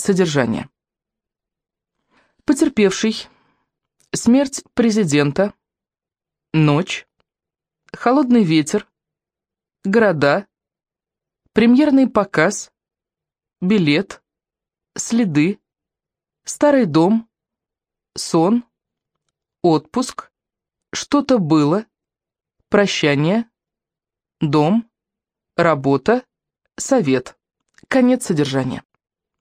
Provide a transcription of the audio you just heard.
Содержание. Потерпевший. Смерть президента. Ночь. Холодный ветер. Города. Премьерный показ. Билет. Следы. Старый дом. Сон. Отпуск. Что-то было. Прощание. Дом. Работа. Совет. Конец содержания.